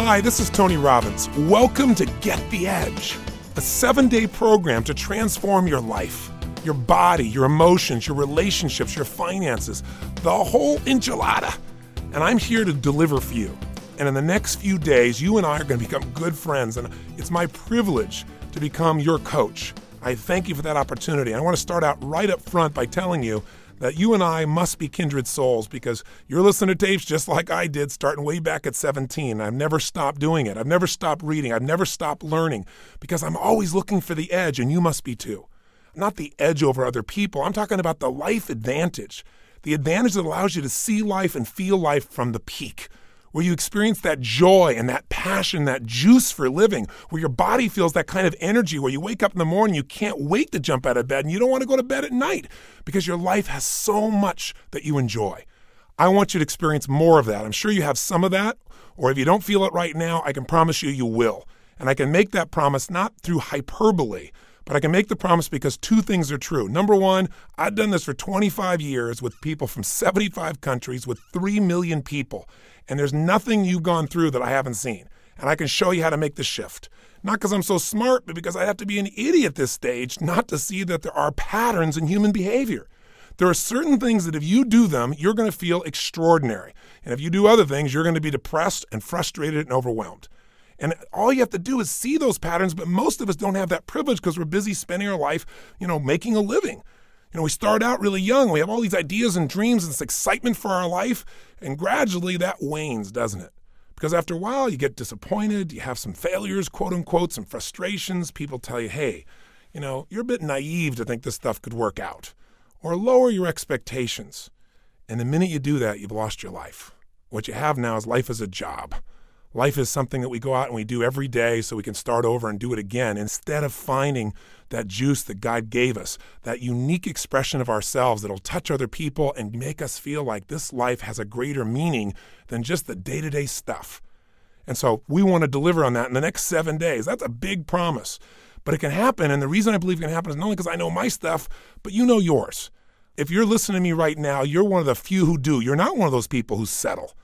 Hi, this is Tony Robbins. Welcome to Get the Edge, a seven day program to transform your life, your body, your emotions, your relationships, your finances, the whole enchilada. And I'm here to deliver for you. And in the next few days, you and I are going to become good friends. And it's my privilege to become your coach. I thank you for that opportunity. I want to start out right up front by telling you that you and I must be kindred souls because you're listening to tapes just like I did starting way back at 17. I've never stopped doing it. I've never stopped reading. I've never stopped learning because I'm always looking for the edge, and you must be too. Not the edge over other people. I'm talking about the life advantage, the advantage that allows you to see life and feel life from the peak where you experience that joy and that passion, that juice for living, where your body feels that kind of energy, where you wake up in the morning, you can't wait to jump out of bed, and you don't want to go to bed at night because your life has so much that you enjoy. I want you to experience more of that. I'm sure you have some of that, or if you don't feel it right now, I can promise you you will. And I can make that promise not through hyperbole, but I can make the promise because two things are true. Number one, I've done this for 25 years with people from 75 countries with 3 million people. And there's nothing you've gone through that I haven't seen. And I can show you how to make the shift. Not because I'm so smart, but because I have to be an idiot this stage not to see that there are patterns in human behavior. There are certain things that if you do them, you're going to feel extraordinary. And if you do other things, you're going to be depressed and frustrated and overwhelmed. And all you have to do is see those patterns, but most of us don't have that privilege because we're busy spending our life, you know, making a living. You know, we start out really young. We have all these ideas and dreams and this excitement for our life. And gradually that wanes, doesn't it? Because after a while, you get disappointed. You have some failures, quote unquote, some frustrations. People tell you, hey, you know, you're a bit naive to think this stuff could work out. Or lower your expectations. And the minute you do that, you've lost your life. What you have now is life as a job. Life is something that we go out and we do every day so we can start over and do it again instead of finding that juice that God gave us, that unique expression of ourselves that'll touch other people and make us feel like this life has a greater meaning than just the day to day stuff. And so we want to deliver on that in the next seven days. That's a big promise. But it can happen. And the reason I believe it can happen is not only because I know my stuff, but you know yours. If you're listening to me right now, you're one of the few who do. You're not one of those people who settle.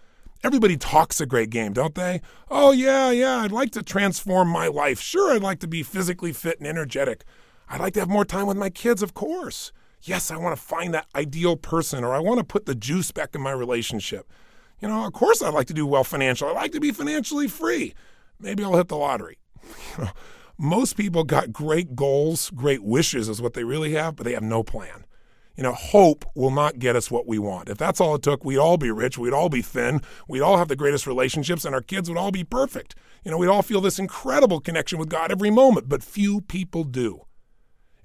Everybody talks a great game, don't they? Oh, yeah, yeah, I'd like to transform my life. Sure, I'd like to be physically fit and energetic. I'd like to have more time with my kids, of course. Yes, I want to find that ideal person, or I want to put the juice back in my relationship. You know, of course, I'd like to do well financially. I'd like to be financially free. Maybe I'll hit the lottery. Most people got great goals, great wishes is what they really have, but they have no plan you know, hope will not get us what we want. If that's all it took, we'd all be rich, we'd all be thin, we'd all have the greatest relationships, and our kids would all be perfect. You know, we'd all feel this incredible connection with God every moment, but few people do.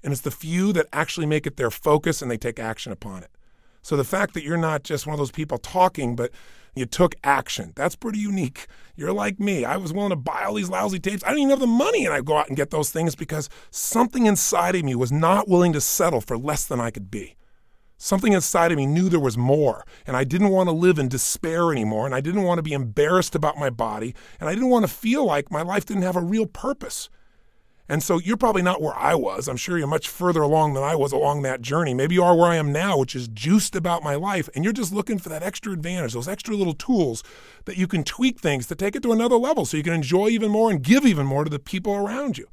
And it's the few that actually make it their focus and they take action upon it. So the fact that you're not just one of those people talking, but you took action, that's pretty unique. You're like me. I was willing to buy all these lousy tapes. I didn't even have the money, and I go out and get those things because something inside of me was not willing to settle for less than I could be. Something inside of me knew there was more, and I didn't want to live in despair anymore, and I didn't want to be embarrassed about my body, and I didn't want to feel like my life didn't have a real purpose. And so you're probably not where I was. I'm sure you're much further along than I was along that journey. Maybe you are where I am now, which is juiced about my life, and you're just looking for that extra advantage, those extra little tools that you can tweak things to take it to another level so you can enjoy even more and give even more to the people around you.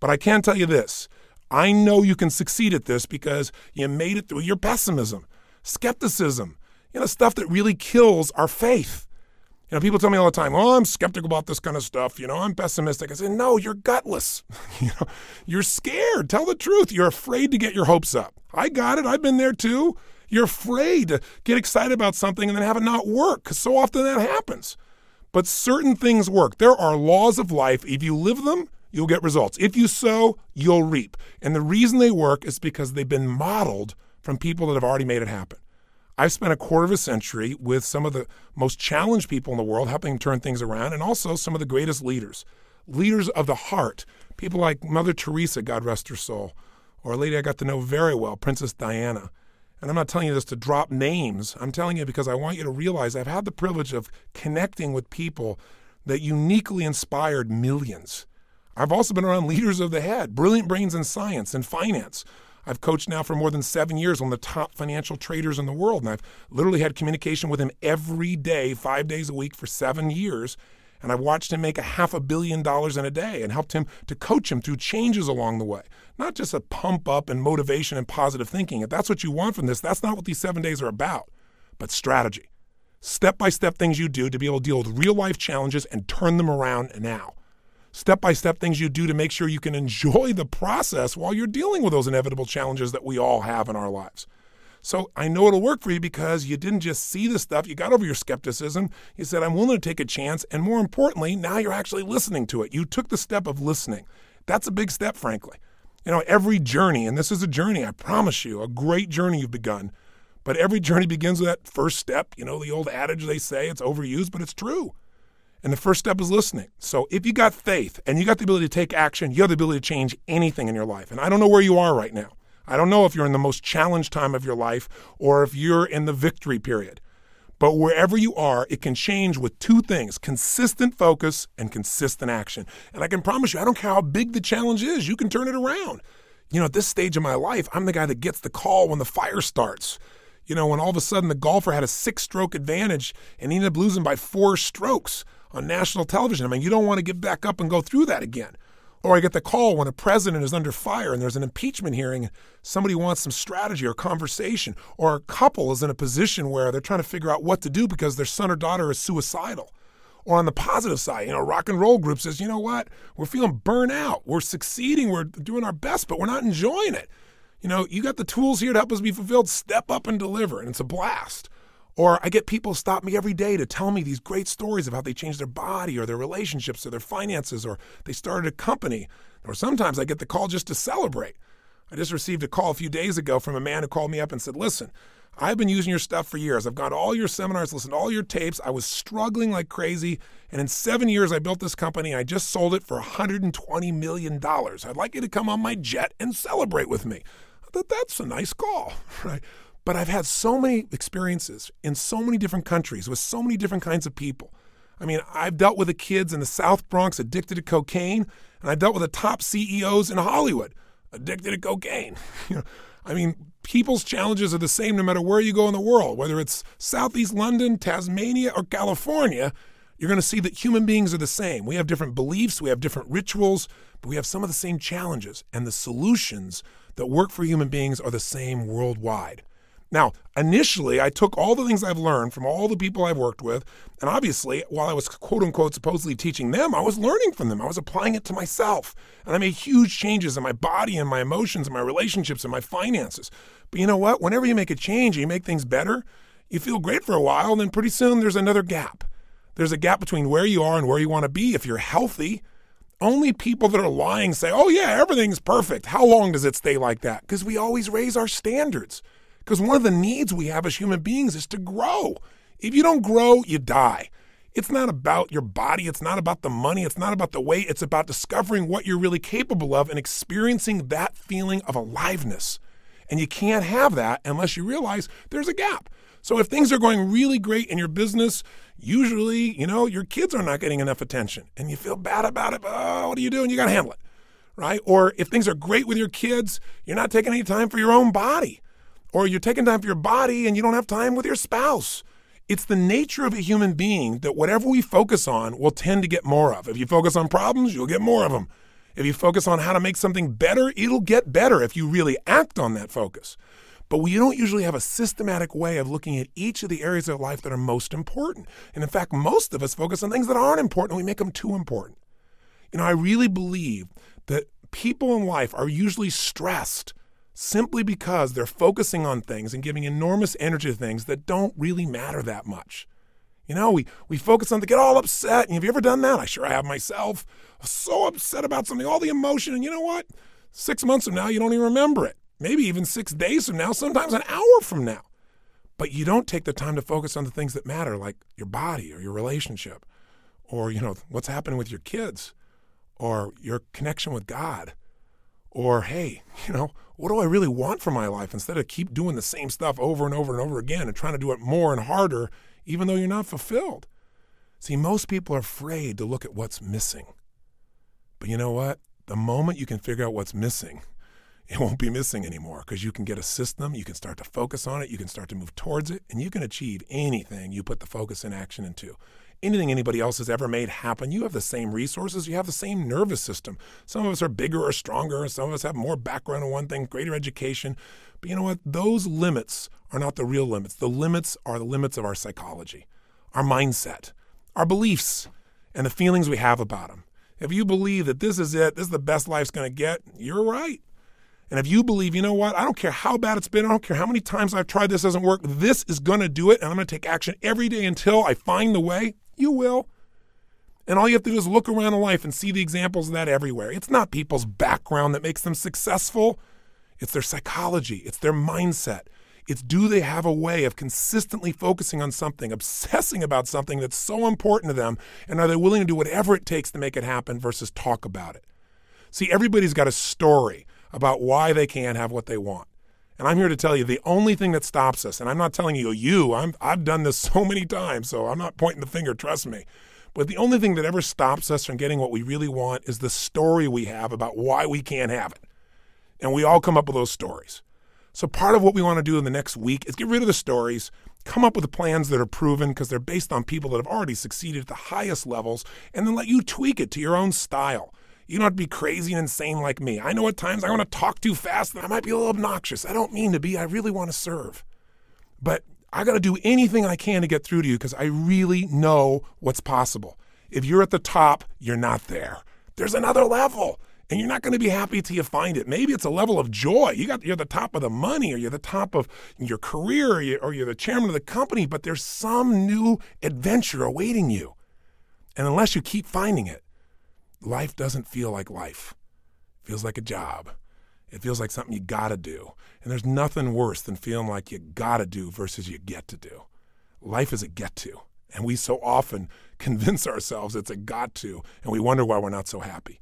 But I can tell you this I know you can succeed at this because you made it through your pessimism, skepticism, you know, stuff that really kills our faith. You know, people tell me all the time, "Oh, I'm skeptical about this kind of stuff." You know, I'm pessimistic. I say, "No, you're gutless. you know, you're scared. Tell the truth. You're afraid to get your hopes up. I got it. I've been there too. You're afraid to get excited about something and then have it not work because so often that happens. But certain things work. There are laws of life. If you live them, you'll get results. If you sow, you'll reap. And the reason they work is because they've been modeled from people that have already made it happen. I've spent a quarter of a century with some of the most challenged people in the world, helping turn things around, and also some of the greatest leaders, leaders of the heart, people like Mother Teresa, God rest her soul, or a lady I got to know very well, Princess Diana. And I'm not telling you this to drop names. I'm telling you because I want you to realize I've had the privilege of connecting with people that uniquely inspired millions. I've also been around leaders of the head, brilliant brains in science and finance. I've coached now for more than seven years on the top financial traders in the world, and I've literally had communication with him every day, five days a week for seven years. And I've watched him make a half a billion dollars in a day and helped him to coach him through changes along the way. Not just a pump up and motivation and positive thinking. If that's what you want from this, that's not what these seven days are about, but strategy. Step by step things you do to be able to deal with real life challenges and turn them around now. Step by step things you do to make sure you can enjoy the process while you're dealing with those inevitable challenges that we all have in our lives. So I know it'll work for you because you didn't just see the stuff, you got over your skepticism. You said, I'm willing to take a chance. And more importantly, now you're actually listening to it. You took the step of listening. That's a big step, frankly. You know, every journey, and this is a journey, I promise you, a great journey you've begun. But every journey begins with that first step. You know, the old adage they say, it's overused, but it's true. And the first step is listening. So if you got faith and you got the ability to take action, you have the ability to change anything in your life. And I don't know where you are right now. I don't know if you're in the most challenged time of your life or if you're in the victory period. But wherever you are, it can change with two things consistent focus and consistent action. And I can promise you, I don't care how big the challenge is, you can turn it around. You know, at this stage of my life, I'm the guy that gets the call when the fire starts. You know, when all of a sudden the golfer had a six stroke advantage and he ended up losing by four strokes on national television. I mean, you don't want to get back up and go through that again. Or I get the call when a president is under fire and there's an impeachment hearing, somebody wants some strategy or conversation, or a couple is in a position where they're trying to figure out what to do because their son or daughter is suicidal. Or on the positive side, you know, rock and roll group says, you know what, we're feeling burnt out. We're succeeding, we're doing our best, but we're not enjoying it. You know, you got the tools here to help us be fulfilled. Step up and deliver, and it's a blast. Or I get people stop me every day to tell me these great stories of how they changed their body or their relationships or their finances or they started a company. Or sometimes I get the call just to celebrate. I just received a call a few days ago from a man who called me up and said, Listen, I've been using your stuff for years. I've gone to all your seminars, listened to all your tapes. I was struggling like crazy. And in seven years, I built this company. I just sold it for $120 million. I'd like you to come on my jet and celebrate with me. I thought that's a nice call, right? But I've had so many experiences in so many different countries with so many different kinds of people. I mean, I've dealt with the kids in the South Bronx addicted to cocaine, and I've dealt with the top CEOs in Hollywood addicted to cocaine. I mean, people's challenges are the same no matter where you go in the world, whether it's Southeast London, Tasmania, or California. You're going to see that human beings are the same. We have different beliefs, we have different rituals, but we have some of the same challenges, and the solutions that work for human beings are the same worldwide. Now, initially, I took all the things I've learned from all the people I've worked with, and obviously, while I was quote unquote supposedly teaching them, I was learning from them. I was applying it to myself. And I made huge changes in my body and my emotions and my relationships and my finances. But you know what? Whenever you make a change and you make things better, you feel great for a while, and then pretty soon there's another gap. There's a gap between where you are and where you want to be if you're healthy. Only people that are lying say, oh, yeah, everything's perfect. How long does it stay like that? Because we always raise our standards. Because one of the needs we have as human beings is to grow. If you don't grow, you die. It's not about your body. It's not about the money. It's not about the weight. It's about discovering what you're really capable of and experiencing that feeling of aliveness. And you can't have that unless you realize there's a gap. So if things are going really great in your business, usually, you know, your kids are not getting enough attention and you feel bad about it. But, oh, what are you doing? You got to handle it, right? Or if things are great with your kids, you're not taking any time for your own body or you're taking time for your body and you don't have time with your spouse. It's the nature of a human being that whatever we focus on, we'll tend to get more of. If you focus on problems, you'll get more of them. If you focus on how to make something better, it'll get better if you really act on that focus. But we don't usually have a systematic way of looking at each of the areas of life that are most important. And in fact, most of us focus on things that aren't important we make them too important. You know, I really believe that people in life are usually stressed simply because they're focusing on things and giving enormous energy to things that don't really matter that much. You know, we, we focus on to get all upset. And have you ever done that? I sure I have myself. So upset about something, all the emotion. And you know what? Six months from now, you don't even remember it. Maybe even six days from now, sometimes an hour from now. But you don't take the time to focus on the things that matter, like your body or your relationship, or, you know, what's happening with your kids, or your connection with God or, hey, you know, what do I really want for my life instead of keep doing the same stuff over and over and over again and trying to do it more and harder, even though you're not fulfilled? See, most people are afraid to look at what's missing. But you know what? The moment you can figure out what's missing, it won't be missing anymore because you can get a system, you can start to focus on it, you can start to move towards it, and you can achieve anything you put the focus and action into. Anything anybody else has ever made happen. You have the same resources, you have the same nervous system. Some of us are bigger or stronger, some of us have more background in one thing, greater education. But you know what? Those limits are not the real limits. The limits are the limits of our psychology, our mindset, our beliefs, and the feelings we have about them. If you believe that this is it, this is the best life's going to get, you're right. And if you believe, you know what, I don't care how bad it's been, I don't care how many times I've tried this doesn't work, this is going to do it, and I'm going to take action every day until I find the way, you will. And all you have to do is look around in life and see the examples of that everywhere. It's not people's background that makes them successful, it's their psychology, it's their mindset. It's do they have a way of consistently focusing on something, obsessing about something that's so important to them, and are they willing to do whatever it takes to make it happen versus talk about it? See, everybody's got a story about why they can't have what they want. And I'm here to tell you the only thing that stops us, and I'm not telling you, you, I'm, I've done this so many times, so I'm not pointing the finger, trust me. But the only thing that ever stops us from getting what we really want is the story we have about why we can't have it. And we all come up with those stories. So, part of what we want to do in the next week is get rid of the stories, come up with the plans that are proven because they're based on people that have already succeeded at the highest levels, and then let you tweak it to your own style. You don't have to be crazy and insane like me. I know at times I want to talk too fast and I might be a little obnoxious. I don't mean to be. I really want to serve. But I got to do anything I can to get through to you because I really know what's possible. If you're at the top, you're not there. There's another level. And you're not going to be happy till you find it. Maybe it's a level of joy. You got you're the top of the money, or you're the top of your career, or you're, or you're the chairman of the company. But there's some new adventure awaiting you, and unless you keep finding it, life doesn't feel like life. It feels like a job. It feels like something you gotta do. And there's nothing worse than feeling like you gotta do versus you get to do. Life is a get to. And we so often convince ourselves it's a got to, and we wonder why we're not so happy.